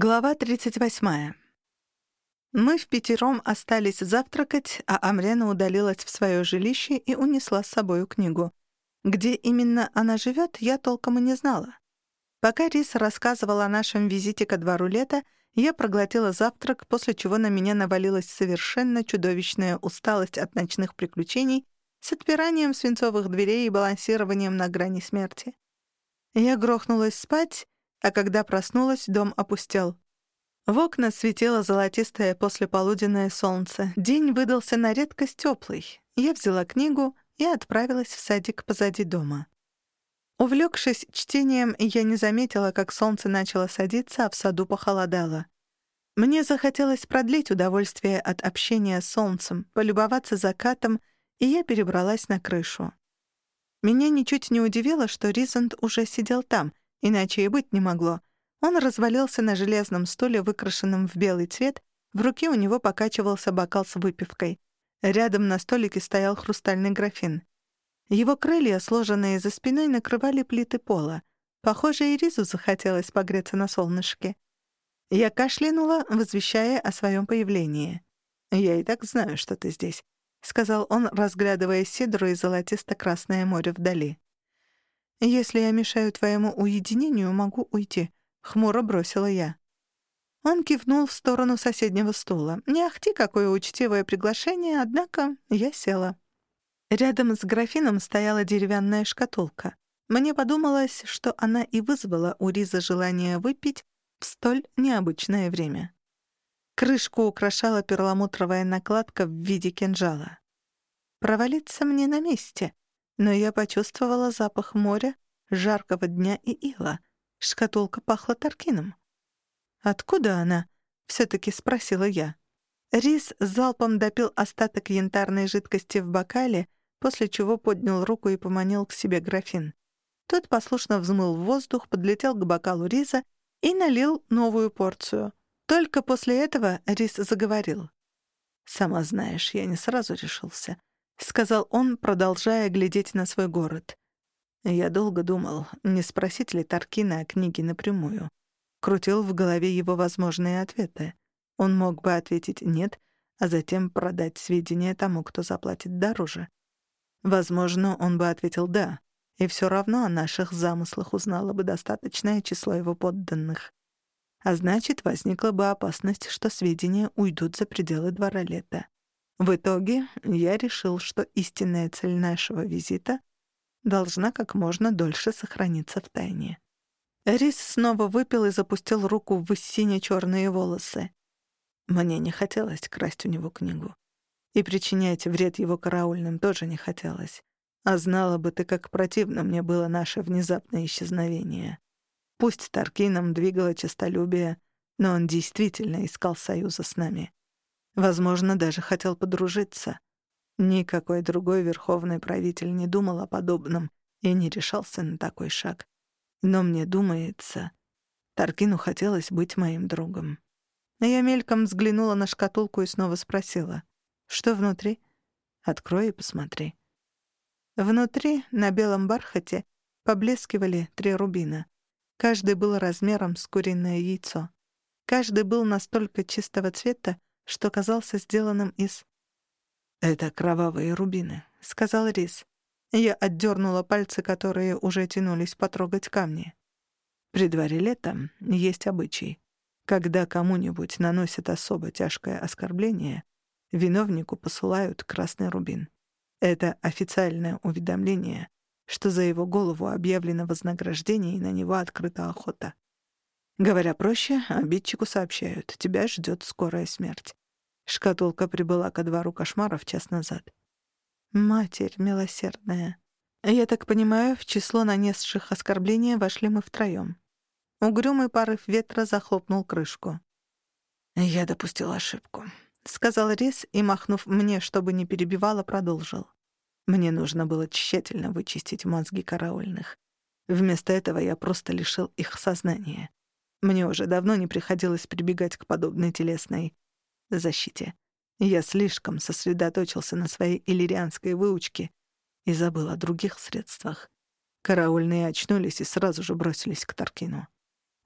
Глава 38. Мы в пятером остались завтракать, а Амрена удалилась в свое жилище и унесла с собою книгу. Где именно она живет, я толком и не знала. Пока Рис рассказывала о нашем визите ко двору лета, я проглотила завтрак, после чего на меня навалилась совершенно чудовищная усталость от ночных приключений с отпиранием свинцовых дверей и балансированием на грани смерти. Я грохнулась спать, а когда проснулась, дом опустел. В окна светило золотистое послеполуденное солнце. День выдался на редкость теплый. Я взяла книгу и отправилась в садик позади дома. Увлекшись чтением, я не заметила, как солнце начало садиться, а в саду похолодало. Мне захотелось продлить удовольствие от общения с солнцем, полюбоваться закатом, и я перебралась на крышу. Меня ничуть не удивило, что Ризент уже сидел там, Иначе и быть не могло. Он развалился на железном стуле, выкрашенном в белый цвет, в руке у него покачивался бокал с выпивкой. Рядом на столике стоял хрустальный графин. Его крылья, сложенные за спиной, накрывали плиты пола. Похоже, и Ризу захотелось погреться на солнышке. Я кашлянула, возвещая о своем появлении. «Я и так знаю, что ты здесь», — сказал он, разглядывая Сидру и золотисто-красное море вдали. «Если я мешаю твоему уединению, могу уйти», — хмуро бросила я. Он кивнул в сторону соседнего стула. Не ахти, какое учтивое приглашение, однако я села. Рядом с графином стояла деревянная шкатулка. Мне подумалось, что она и вызвала у Риза желание выпить в столь необычное время. Крышку украшала перламутровая накладка в виде кинжала. Провалиться мне на месте, но я почувствовала запах моря, жаркого дня и ила. Шкатулка пахла таркином. «Откуда она?» — все-таки спросила я. Рис залпом допил остаток янтарной жидкости в бокале, после чего поднял руку и поманил к себе графин. Тот послушно взмыл в воздух, подлетел к бокалу Риза и налил новую порцию. Только после этого Рис заговорил. «Сама знаешь, я не сразу решился. — сказал он, продолжая глядеть на свой город. Я долго думал, не спросить ли Таркина о книге напрямую. Крутил в голове его возможные ответы. Он мог бы ответить «нет», а затем продать сведения тому, кто заплатит дороже. Возможно, он бы ответил «да», и все равно о наших замыслах узнало бы достаточное число его подданных. А значит, возникла бы опасность, что сведения уйдут за пределы двора лета. В итоге я решил, что истинная цель нашего визита должна как можно дольше сохраниться в тайне. Рис снова выпил и запустил руку в сине-черные волосы. Мне не хотелось красть у него книгу. И причинять вред его караульным тоже не хотелось. А знала бы ты, как противно мне было наше внезапное исчезновение. Пусть Таркином двигало честолюбие, но он действительно искал союза с нами. Возможно, даже хотел подружиться. Никакой другой верховный правитель не думал о подобном и не решался на такой шаг. Но мне думается, Таркину хотелось быть моим другом. Я мельком взглянула на шкатулку и снова спросила, что внутри? Открой и посмотри. Внутри, на белом бархате, поблескивали три рубина. Каждый был размером с куриное яйцо. Каждый был настолько чистого цвета, что казался сделанным из... «Это кровавые рубины», — сказал Рис. Я отдернула пальцы, которые уже тянулись потрогать камни. При дворе летом есть обычай. Когда кому-нибудь наносят особо тяжкое оскорбление, виновнику посылают красный рубин. Это официальное уведомление, что за его голову объявлено вознаграждение и на него открыта охота. Говоря проще, обидчику сообщают, тебя ждет скорая смерть. Шкатулка прибыла ко двору кошмаров час назад. Матерь милосердная. Я так понимаю, в число нанесших оскорбления вошли мы втроем. Угрюмый порыв ветра захлопнул крышку. «Я допустил ошибку», — сказал Рис и, махнув мне, чтобы не перебивала, продолжил. «Мне нужно было тщательно вычистить мозги караульных. Вместо этого я просто лишил их сознания. Мне уже давно не приходилось прибегать к подобной телесной защите. Я слишком сосредоточился на своей иллирианской выучке и забыл о других средствах. Караульные очнулись и сразу же бросились к Таркину.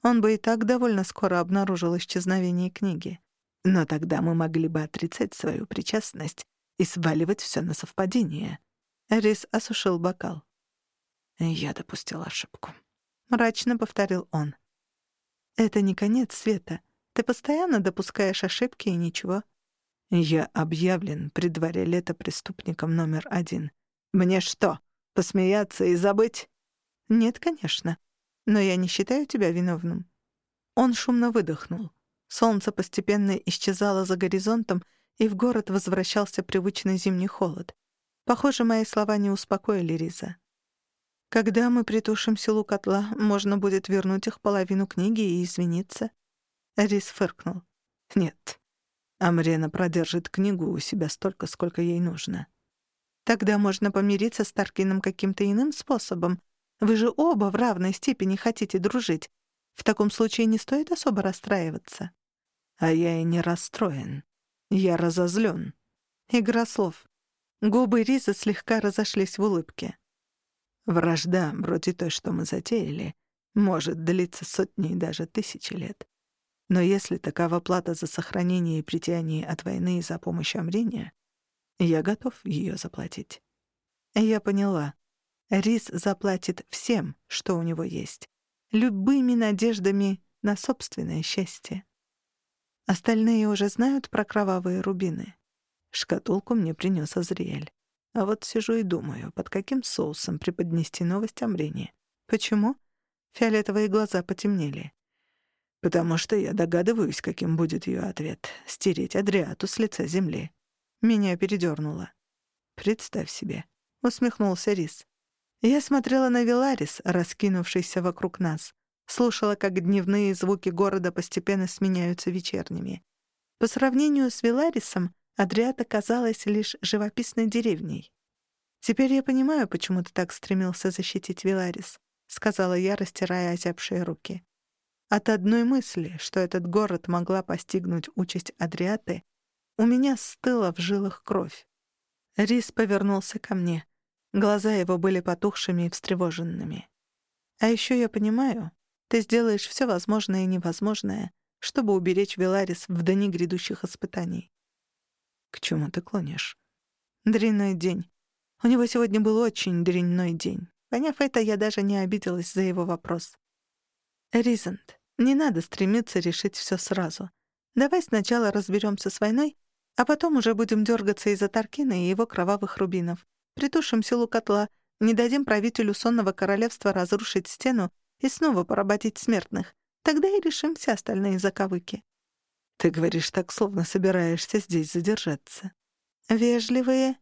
Он бы и так довольно скоро обнаружил исчезновение книги. Но тогда мы могли бы отрицать свою причастность и сваливать все на совпадение. Рис осушил бокал. Я допустил ошибку. Мрачно повторил он. Это не конец света. Ты постоянно допускаешь ошибки и ничего. Я объявлен при дворе лета преступником номер один. Мне что, посмеяться и забыть? Нет, конечно. Но я не считаю тебя виновным. Он шумно выдохнул. Солнце постепенно исчезало за горизонтом, и в город возвращался привычный зимний холод. Похоже, мои слова не успокоили Риза. Когда мы притушим силу котла, можно будет вернуть их половину книги и извиниться. Рис фыркнул. Нет. Амрена продержит книгу у себя столько, сколько ей нужно. Тогда можно помириться с Таркином каким-то иным способом. Вы же оба в равной степени хотите дружить. В таком случае не стоит особо расстраиваться. А я и не расстроен. Я разозлен. Игра слов. Губы Риза слегка разошлись в улыбке. Вражда, вроде той, что мы затеяли, может длиться сотни и даже тысячи лет. Но если такова плата за сохранение и притяние от войны и за помощь Амрине, я готов ее заплатить. Я поняла. Рис заплатит всем, что у него есть. Любыми надеждами на собственное счастье. Остальные уже знают про кровавые рубины. Шкатулку мне принес Азриэль. А вот сижу и думаю, под каким соусом преподнести новость о Мрине. Почему? Фиолетовые глаза потемнели. Потому что я догадываюсь, каким будет ее ответ — стереть Адриату с лица земли. Меня передернуло. «Представь себе», — усмехнулся Рис. Я смотрела на Виларис, раскинувшийся вокруг нас слушала, как дневные звуки города постепенно сменяются вечерними. По сравнению с Виларисом, Адриата казалась лишь живописной деревней. «Теперь я понимаю, почему ты так стремился защитить Виларис», — сказала я, растирая озябшие руки. От одной мысли, что этот город могла постигнуть участь Адриаты, у меня стыла в жилах кровь. Рис повернулся ко мне. Глаза его были потухшими и встревоженными. А еще я понимаю, ты сделаешь все возможное и невозможное, чтобы уберечь Веларис в дни грядущих испытаний. К чему ты клонишь? Дрянной день. У него сегодня был очень дрянной день. Поняв это, я даже не обиделась за его вопрос. Ризент, не надо стремиться решить все сразу. Давай сначала разберемся с войной, а потом уже будем дергаться из-за Таркина и его кровавых рубинов. Притушим силу котла, не дадим правителю сонного королевства разрушить стену и снова поработить смертных. Тогда и решим все остальные заковыки. Ты говоришь так, словно собираешься здесь задержаться. Вежливые,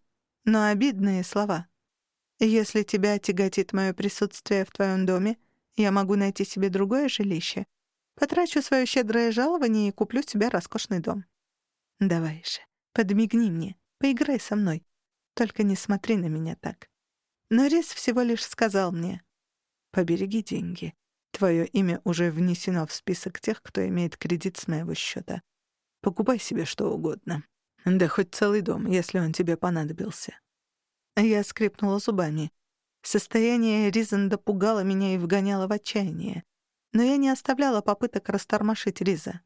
но обидные слова. Если тебя тяготит мое присутствие в твоем доме, я могу найти себе другое жилище. Потрачу свое щедрое жалование и куплю тебе роскошный дом. Давай же, подмигни мне, поиграй со мной. Только не смотри на меня так. Но Рис всего лишь сказал мне, Побереги деньги. Твое имя уже внесено в список тех, кто имеет кредит с моего счета. Покупай себе что угодно. Да хоть целый дом, если он тебе понадобился». Я скрипнула зубами. Состояние Ризанда пугало меня и вгоняло в отчаяние. Но я не оставляла попыток растормошить Риза.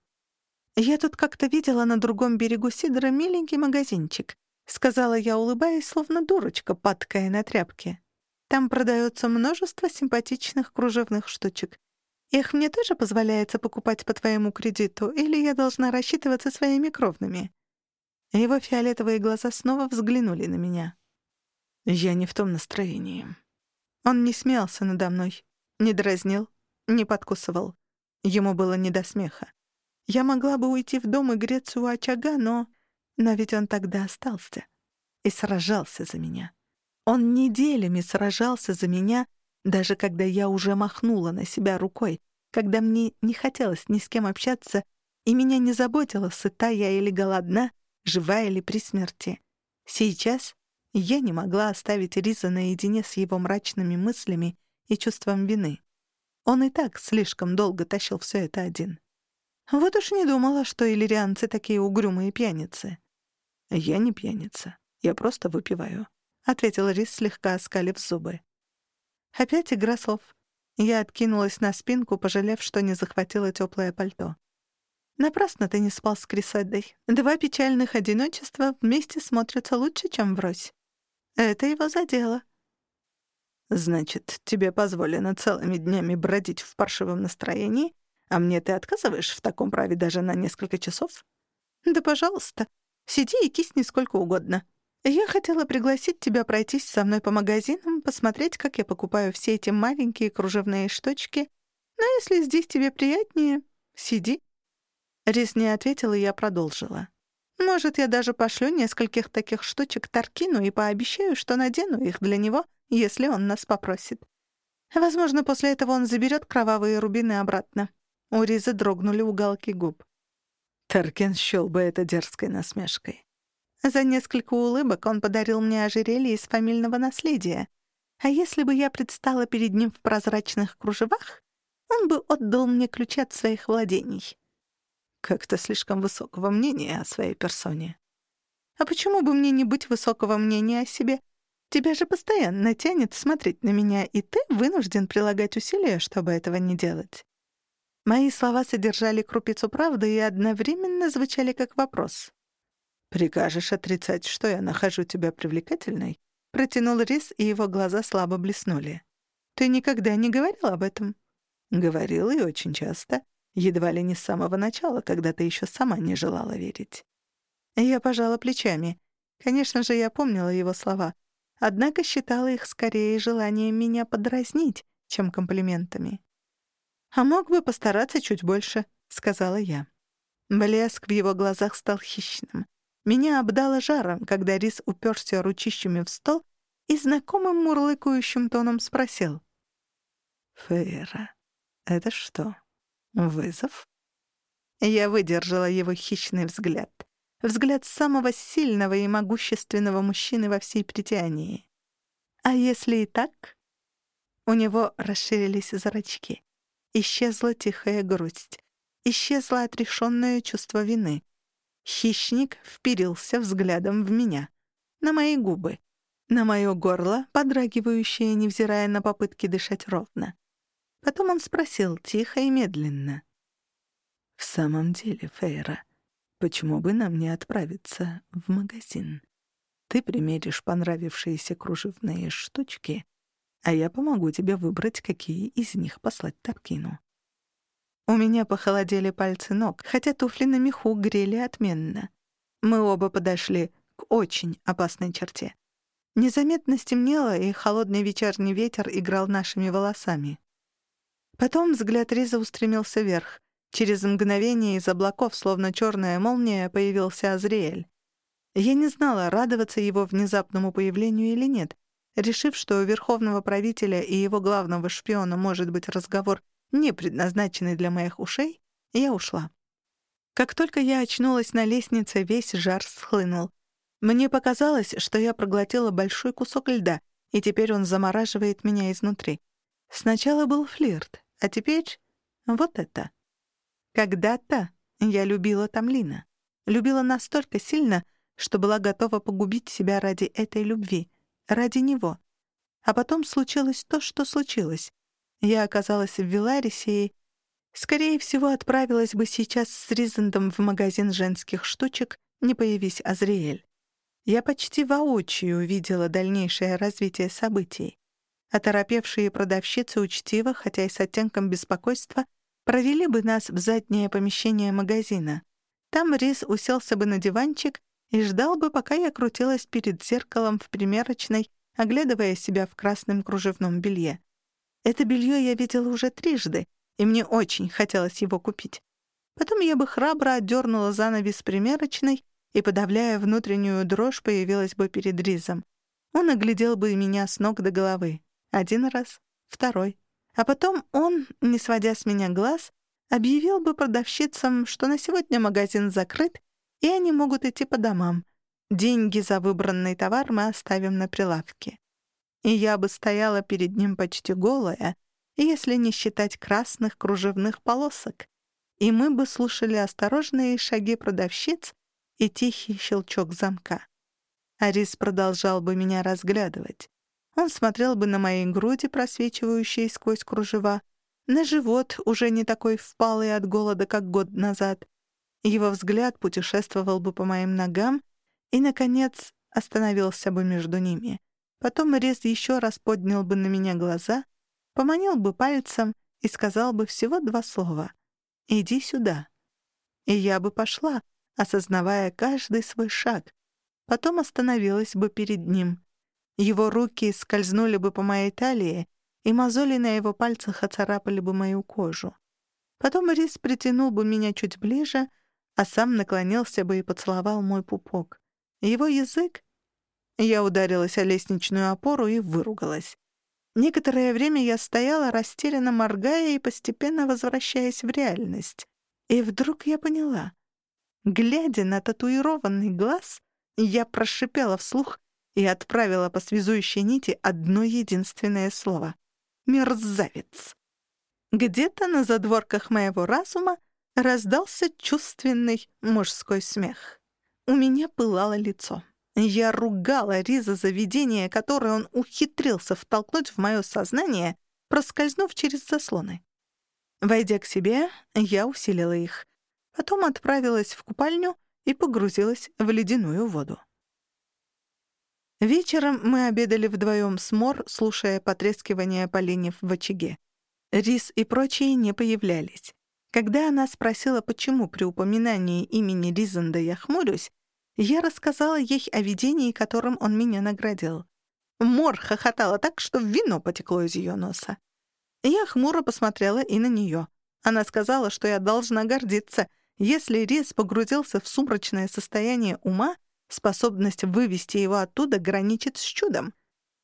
«Я тут как-то видела на другом берегу Сидора миленький магазинчик», — сказала я, улыбаясь, словно дурочка, падкая на тряпке. Там продается множество симпатичных кружевных штучек. Их мне тоже позволяется покупать по твоему кредиту, или я должна рассчитываться своими кровными?» Его фиолетовые глаза снова взглянули на меня. «Я не в том настроении». Он не смеялся надо мной, не дразнил, не подкусывал. Ему было не до смеха. Я могла бы уйти в дом и греться у очага, но... Но ведь он тогда остался и сражался за меня. Он неделями сражался за меня, даже когда я уже махнула на себя рукой, когда мне не хотелось ни с кем общаться, и меня не заботило, сыта я или голодна, жива или при смерти. Сейчас я не могла оставить Риза наедине с его мрачными мыслями и чувством вины. Он и так слишком долго тащил все это один. Вот уж не думала, что иллирианцы такие угрюмые пьяницы. Я не пьяница, я просто выпиваю. — ответил Рис, слегка оскалив зубы. Опять игра слов. Я откинулась на спинку, пожалев, что не захватила теплое пальто. Напрасно ты не спал с Крисадой. Два печальных одиночества вместе смотрятся лучше, чем врозь. Это его задело. Значит, тебе позволено целыми днями бродить в паршивом настроении, а мне ты отказываешь в таком праве даже на несколько часов? Да, пожалуйста. Сиди и кисни сколько угодно. Я хотела пригласить тебя пройтись со мной по магазинам, посмотреть, как я покупаю все эти маленькие кружевные штучки. Но если здесь тебе приятнее, сиди. Рис не ответила, и я продолжила. «Может, я даже пошлю нескольких таких штучек Таркину и пообещаю, что надену их для него, если он нас попросит. Возможно, после этого он заберет кровавые рубины обратно». У Ризы дрогнули уголки губ. Таркин счёл бы это дерзкой насмешкой. За несколько улыбок он подарил мне ожерелье из фамильного наследия. А если бы я предстала перед ним в прозрачных кружевах, он бы отдал мне ключи от своих владений. Как-то слишком высокого мнения о своей персоне. А почему бы мне не быть высокого мнения о себе? Тебя же постоянно тянет смотреть на меня, и ты вынужден прилагать усилия, чтобы этого не делать. Мои слова содержали крупицу правды и одновременно звучали как вопрос. «Прикажешь отрицать, что я нахожу тебя привлекательной?» Протянул Рис, и его глаза слабо блеснули. «Ты никогда не говорил об этом?» «Говорил и очень часто. Едва ли не с самого начала, когда ты еще сама не желала верить. Я пожала плечами. Конечно же, я помнила его слова, однако считала их скорее желанием меня подразнить, чем комплиментами. «А мог бы постараться чуть больше», — сказала я. Блеск в его глазах стал хищным. Меня обдало жаром, когда Рис уперся ручищами в стол и знакомым мурлыкающим тоном спросил. «Фейра, это что, Вызов? Я выдержала его хищный взгляд. Взгляд самого сильного и могущественного мужчины во всей притянии. А если и так? У него расширились зрачки. Исчезла тихая грусть. Исчезло отрешенное чувство вины. Хищник вперился взглядом в меня. На мои губы. На мое горло, подрагивающее, невзирая на попытки дышать ровно. Потом он спросил тихо и медленно. «В самом деле, Фейра, почему бы нам не отправиться в магазин? Ты примеришь понравившиеся кружевные штучки, а я помогу тебе выбрать, какие из них послать Таркину». У меня похолодели пальцы ног, хотя туфли на меху грели отменно. Мы оба подошли к очень опасной черте. Незаметно стемнело, и холодный вечерний ветер играл нашими волосами. Потом взгляд Риза устремился вверх. Через мгновение из облаков, словно черная молния, появился Азриэль. Я не знала, радоваться его внезапному появлению или нет. Решив, что у верховного правителя и его главного шпиона может быть разговор, не предназначенный для моих ушей, я ушла. Как только я очнулась на лестнице, весь жар схлынул. Мне показалось, что я проглотила большой кусок льда, и теперь он замораживает меня изнутри. Сначала был флирт, а теперь вот это. Когда-то я любила Тамлина. Любила настолько сильно, что была готова погубить себя ради этой любви, ради него. А потом случилось то, что случилось. Я оказалась в Виларисе и, скорее всего, отправилась бы сейчас с Ризендом в магазин женских штучек, не появись Азриэль. Я почти воочию увидела дальнейшее развитие событий. Оторопевшие продавщицы учтиво, хотя и с оттенком беспокойства, провели бы нас в заднее помещение магазина. Там Рис уселся бы на диванчик и ждал бы, пока я крутилась перед зеркалом в примерочной, оглядывая себя в красном кружевном белье. Это белье я видела уже трижды, и мне очень хотелось его купить. Потом я бы храбро отдернула занавес примерочной и, подавляя внутреннюю дрожь, появилась бы перед Ризом. Он оглядел бы меня с ног до головы. Один раз, второй. А потом он, не сводя с меня глаз, объявил бы продавщицам, что на сегодня магазин закрыт, и они могут идти по домам. Деньги за выбранный товар мы оставим на прилавке. И я бы стояла перед ним почти голая, если не считать красных кружевных полосок, и мы бы слушали осторожные шаги продавщиц и тихий щелчок замка. Арис продолжал бы меня разглядывать. Он смотрел бы на мои груди, просвечивающие сквозь кружева, на живот, уже не такой впалый от голода, как год назад. Его взгляд путешествовал бы по моим ногам и, наконец, остановился бы между ними. Потом Рез еще раз поднял бы на меня глаза, поманил бы пальцем и сказал бы всего два слова «Иди сюда». И я бы пошла, осознавая каждый свой шаг. Потом остановилась бы перед ним. Его руки скользнули бы по моей талии, и мозоли на его пальцах оцарапали бы мою кожу. Потом Рис притянул бы меня чуть ближе, а сам наклонился бы и поцеловал мой пупок. Его язык... Я ударилась о лестничную опору и выругалась. Некоторое время я стояла, растерянно моргая и постепенно возвращаясь в реальность. И вдруг я поняла. Глядя на татуированный глаз, я прошипела вслух и отправила по связующей нити одно единственное слово мерзавец. Где-то на задворках моего разума раздался чувственный мужской смех. У меня пылало лицо. Я ругала Риза за видение, которое он ухитрился втолкнуть в мое сознание, проскользнув через заслоны. Войдя к себе, я усилила их. Потом отправилась в купальню и погрузилась в ледяную воду. Вечером мы обедали вдвоем с Мор, слушая потрескивание поленьев в очаге. Рис и прочие не появлялись. Когда она спросила, почему при упоминании имени Ризанда я хмурюсь, я рассказала ей о видении, которым он меня наградил. Мор хохотала так, что вино потекло из ее носа. Я хмуро посмотрела и на нее. Она сказала, что я должна гордиться. Если Рис погрузился в сумрачное состояние ума, Способность вывести его оттуда граничит с чудом.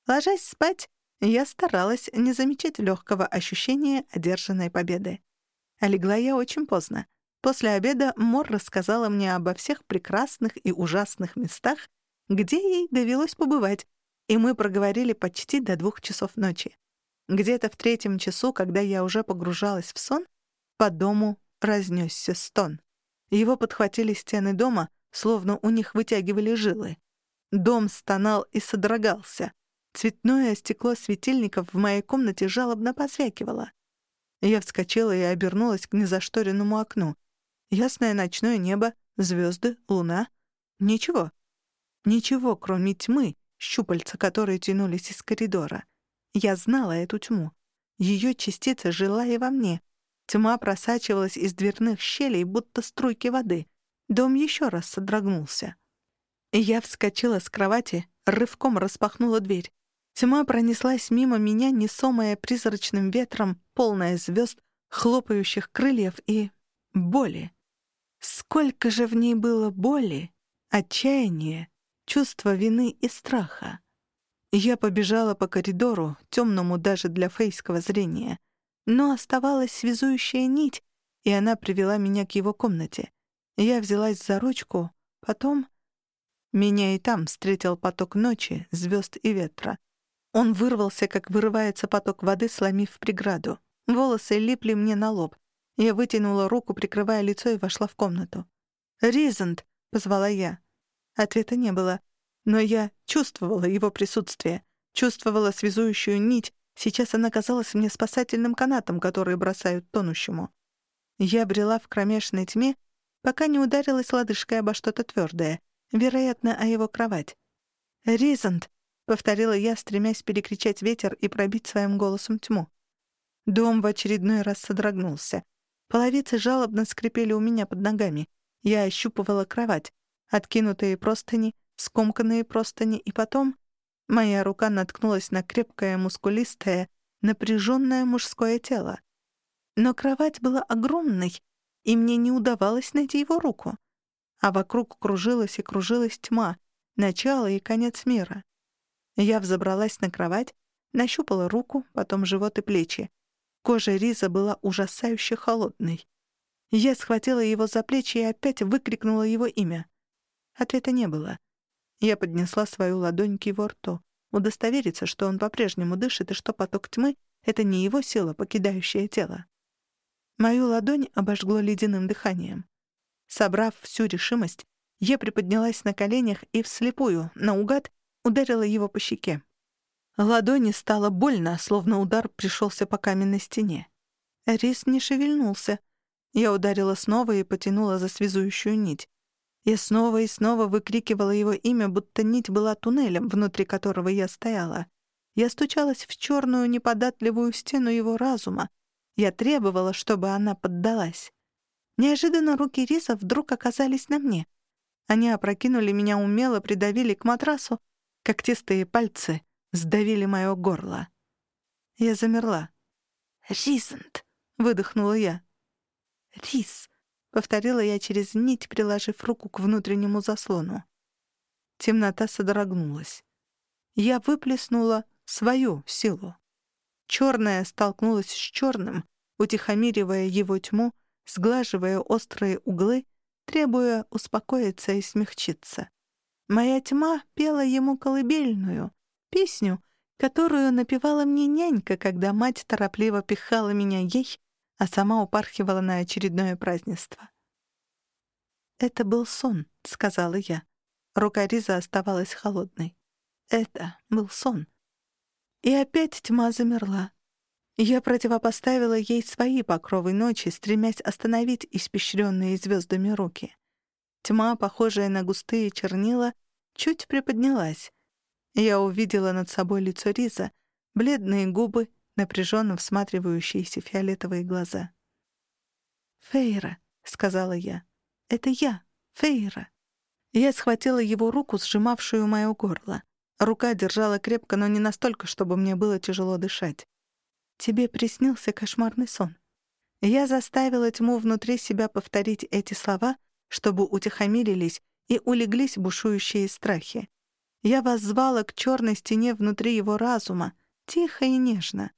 Ложась спать, я старалась не замечать легкого ощущения одержанной победы. А легла я очень поздно. После обеда Мор рассказала мне обо всех прекрасных и ужасных местах, где ей довелось побывать, и мы проговорили почти до двух часов ночи. Где-то в третьем часу, когда я уже погружалась в сон, по дому разнесся стон. Его подхватили стены дома — словно у них вытягивали жилы. Дом стонал и содрогался. Цветное стекло светильников в моей комнате жалобно позвякивало. Я вскочила и обернулась к незашторенному окну. Ясное ночное небо, звезды, луна. Ничего. Ничего, кроме тьмы, щупальца которые тянулись из коридора. Я знала эту тьму. Ее частица жила и во мне. Тьма просачивалась из дверных щелей, будто струйки воды. Дом еще раз содрогнулся. Я вскочила с кровати, рывком распахнула дверь. Тьма пронеслась мимо меня, несомая призрачным ветром, полная звезд, хлопающих крыльев и боли. Сколько же в ней было боли, отчаяния, чувства вины и страха. Я побежала по коридору, темному даже для фейского зрения, но оставалась связующая нить, и она привела меня к его комнате. Я взялась за ручку, потом... Меня и там встретил поток ночи, звезд и ветра. Он вырвался, как вырывается поток воды, сломив преграду. Волосы липли мне на лоб. Я вытянула руку, прикрывая лицо, и вошла в комнату. «Ризант!» — позвала я. Ответа не было. Но я чувствовала его присутствие, чувствовала связующую нить. Сейчас она казалась мне спасательным канатом, который бросают тонущему. Я брела в кромешной тьме, пока не ударилась лодыжкой обо что-то твердое, вероятно, о его кровать. «Ризант!» — повторила я, стремясь перекричать ветер и пробить своим голосом тьму. Дом в очередной раз содрогнулся. Половицы жалобно скрипели у меня под ногами. Я ощупывала кровать, откинутые простыни, скомканные простыни, и потом моя рука наткнулась на крепкое, мускулистое, напряженное мужское тело. Но кровать была огромной, и мне не удавалось найти его руку. А вокруг кружилась и кружилась тьма, начало и конец мира. Я взобралась на кровать, нащупала руку, потом живот и плечи. Кожа Риза была ужасающе холодной. Я схватила его за плечи и опять выкрикнула его имя. Ответа не было. Я поднесла свою ладонь к его рту, удостовериться, что он по-прежнему дышит и что поток тьмы — это не его сила, покидающая тело. Мою ладонь обожгло ледяным дыханием. Собрав всю решимость, я приподнялась на коленях и вслепую, наугад, ударила его по щеке. Ладони стало больно, словно удар пришелся по каменной стене. Рис не шевельнулся. Я ударила снова и потянула за связующую нить. Я снова и снова выкрикивала его имя, будто нить была туннелем, внутри которого я стояла. Я стучалась в черную неподатливую стену его разума. Я требовала, чтобы она поддалась. Неожиданно руки Риса вдруг оказались на мне. Они опрокинули меня умело, придавили к матрасу. Когтистые пальцы сдавили мое горло. Я замерла. «Ризент!» — выдохнула я. «Рис!» — повторила я через нить, приложив руку к внутреннему заслону. Темнота содрогнулась. Я выплеснула свою силу. Черное столкнулось с черным, утихомиривая его тьму, сглаживая острые углы, требуя успокоиться и смягчиться. Моя тьма пела ему колыбельную, песню, которую напевала мне нянька, когда мать торопливо пихала меня ей, а сама упархивала на очередное празднество. «Это был сон», — сказала я. Рука Риза оставалась холодной. «Это был сон». И опять тьма замерла. Я противопоставила ей свои покровы ночи, стремясь остановить испещренные звездами руки. Тьма, похожая на густые чернила, чуть приподнялась. Я увидела над собой лицо Риза, бледные губы, напряженно всматривающиеся фиолетовые глаза. «Фейра», — сказала я, — «это я, Фейра». Я схватила его руку, сжимавшую моё горло. Рука держала крепко, но не настолько, чтобы мне было тяжело дышать. Тебе приснился кошмарный сон. Я заставила тьму внутри себя повторить эти слова, чтобы утихомирились и улеглись бушующие страхи. Я воззвала к черной стене внутри его разума, тихо и нежно.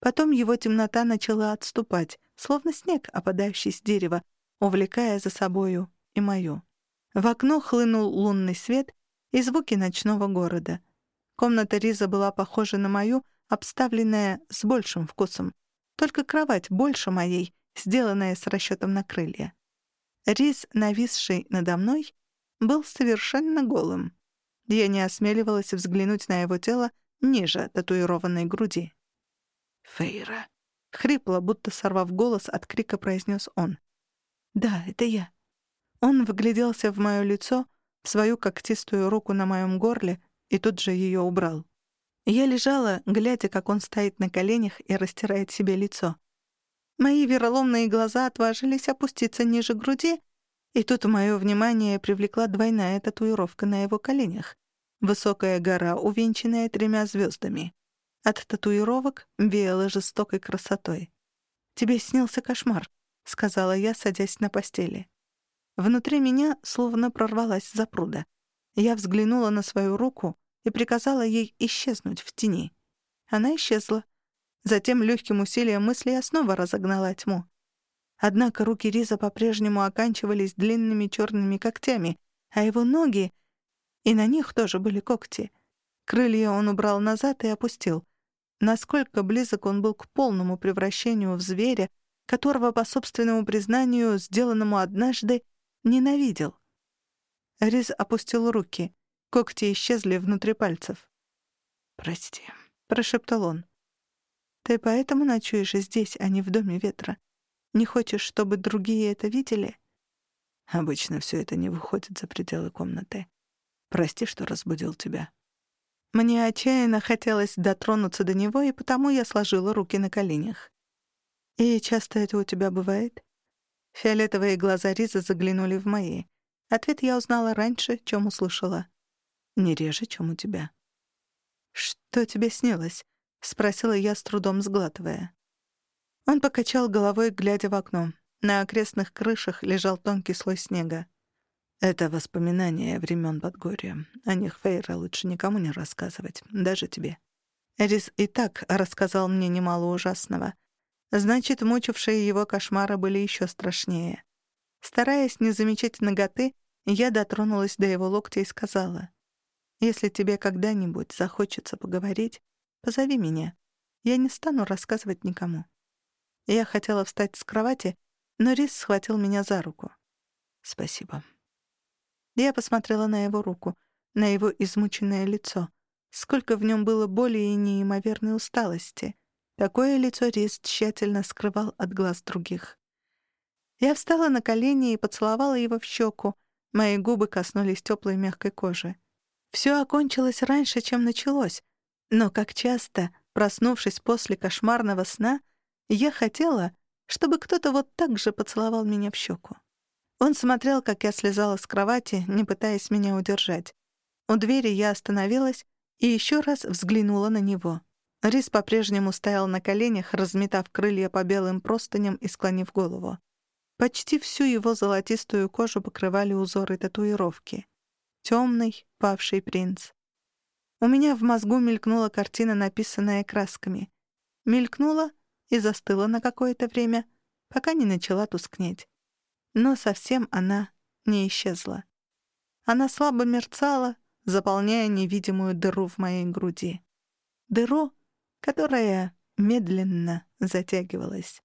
Потом его темнота начала отступать, словно снег, опадающий с дерева, увлекая за собою и мою. В окно хлынул лунный свет и звуки ночного города. Комната Риза была похожа на мою, обставленная с большим вкусом. Только кровать больше моей, сделанная с расчетом на крылья. Рис, нависший надо мной, был совершенно голым. Я не осмеливалась взглянуть на его тело ниже татуированной груди. «Фейра», — хрипло, будто сорвав голос, от крика произнес он. «Да, это я». Он вгляделся в моё лицо, в свою когтистую руку на моем горле, и тут же её убрал. Я лежала, глядя, как он стоит на коленях и растирает себе лицо. Мои вероломные глаза отважились опуститься ниже груди, и тут мое внимание привлекла двойная татуировка на его коленях. Высокая гора, увенчанная тремя звездами. От татуировок веяло жестокой красотой. «Тебе снился кошмар», — сказала я, садясь на постели. Внутри меня словно прорвалась запруда. Я взглянула на свою руку — и приказала ей исчезнуть в тени. Она исчезла. Затем легким усилием мысли я снова разогнала тьму. Однако руки Риза по-прежнему оканчивались длинными черными когтями, а его ноги... И на них тоже были когти. Крылья он убрал назад и опустил. Насколько близок он был к полному превращению в зверя, которого, по собственному признанию, сделанному однажды, ненавидел. Риз опустил руки. Когти исчезли внутри пальцев. «Прости», — прошептал он. «Ты поэтому ночуешь здесь, а не в Доме Ветра? Не хочешь, чтобы другие это видели?» «Обычно все это не выходит за пределы комнаты. Прости, что разбудил тебя». Мне отчаянно хотелось дотронуться до него, и потому я сложила руки на коленях. «И часто это у тебя бывает?» Фиолетовые глаза Риза заглянули в мои. Ответ я узнала раньше, чем услышала. Не реже, чем у тебя. «Что тебе снилось?» — спросила я, с трудом сглатывая. Он покачал головой, глядя в окно. На окрестных крышах лежал тонкий слой снега. Это воспоминания времен Подгорья. О них Фейра лучше никому не рассказывать, даже тебе. Эрис и так рассказал мне немало ужасного. Значит, мучившие его кошмары были еще страшнее. Стараясь не замечать ноготы, я дотронулась до его локтя и сказала. Если тебе когда-нибудь захочется поговорить, позови меня. Я не стану рассказывать никому». Я хотела встать с кровати, но Рис схватил меня за руку. «Спасибо». Я посмотрела на его руку, на его измученное лицо. сколько в нем было боли и неимоверной усталости. Такое лицо Рис тщательно скрывал от глаз других. Я встала на колени и поцеловала его в щеку. Мои губы коснулись теплой мягкой кожи. Все окончилось раньше, чем началось. Но, как часто, проснувшись после кошмарного сна, я хотела, чтобы кто-то вот так же поцеловал меня в щеку. Он смотрел, как я слезала с кровати, не пытаясь меня удержать. У двери я остановилась и еще раз взглянула на него. Рис по-прежнему стоял на коленях, разметав крылья по белым простыням и склонив голову. Почти всю его золотистую кожу покрывали узоры татуировки. Темный, павший принц. У меня в мозгу мелькнула картина, написанная красками. Мелькнула и застыла на какое-то время, пока не начала тускнеть. Но совсем она не исчезла. Она слабо мерцала, заполняя невидимую дыру в моей груди. Дыру, которая медленно затягивалась.